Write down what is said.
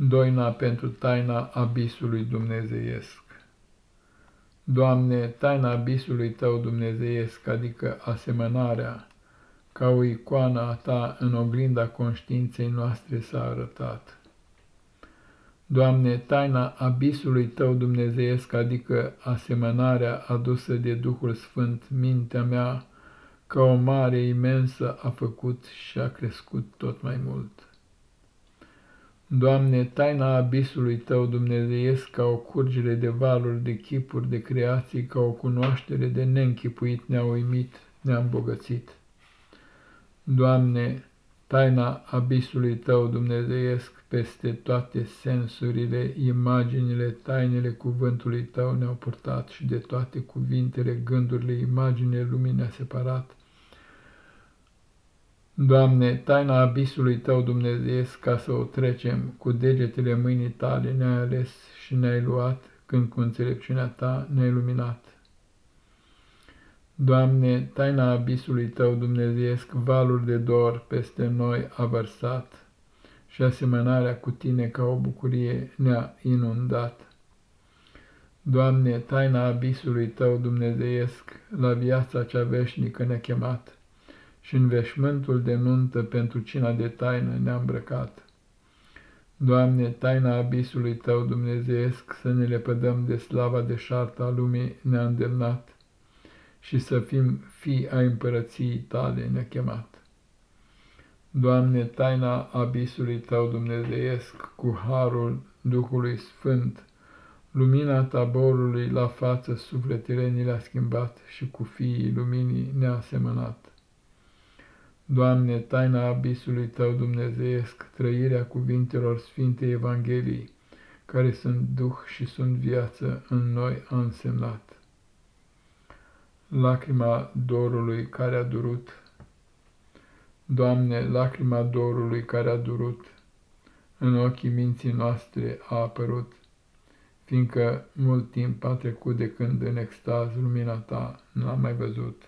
Doina pentru taina abisului dumnezeiesc. Doamne, taina abisului Tău dumnezeiesc, adică asemănarea, ca o icoană a Ta în oglinda conștiinței noastre s-a arătat. Doamne, taina abisului Tău dumnezeiesc, adică asemănarea adusă de Duhul Sfânt, mintea mea, ca o mare imensă a făcut și a crescut tot mai mult. Doamne, taina abisului Tău dumnezeiesc ca o curgere de valuri, de chipuri, de creații, ca o cunoaștere de neînchipuit ne-a uimit, ne-a îmbogățit. Doamne, taina abisului Tău dumnezeiesc peste toate sensurile, imaginile, tainele cuvântului Tău ne-au purtat și de toate cuvintele, gândurile, imaginile lumii ne-a separat Doamne, taina abisului Tău dumnezeiesc, ca să o trecem, cu degetele mâinii Tale ne-ai ales și ne-ai luat, când cu înțelepciunea Ta ne-ai luminat. Doamne, taina abisului Tău dumnezeiesc, valuri de dor peste noi a vărsat și asemănarea cu Tine ca o bucurie ne-a inundat. Doamne, taina abisului Tău dumnezeiesc, la viața cea veșnică ne-a chemat și în veșmântul de nuntă pentru cina de taină ne-a îmbrăcat. Doamne, taina abisului Tău dumnezeiesc, să ne lepădăm de slava de șarta a lumii ne-a îndemnat și să fim fii a împărăției Tale ne-a chemat. Doamne, taina abisului Tău dumnezeiesc, cu harul Duhului Sfânt, lumina taborului la față sufletele ni le-a schimbat și cu fiii luminii ne-a asemănat. Doamne, taina abisului Tău dumnezeiesc, trăirea cuvintelor Sfintei Evangheliei, care sunt Duh și sunt viață în noi a însemnat. Lacrima dorului care a durut, Doamne, lacrima dorului care a durut, în ochii minții noastre a apărut, fiindcă mult timp a trecut de când în extaz lumina Ta n-am mai văzut.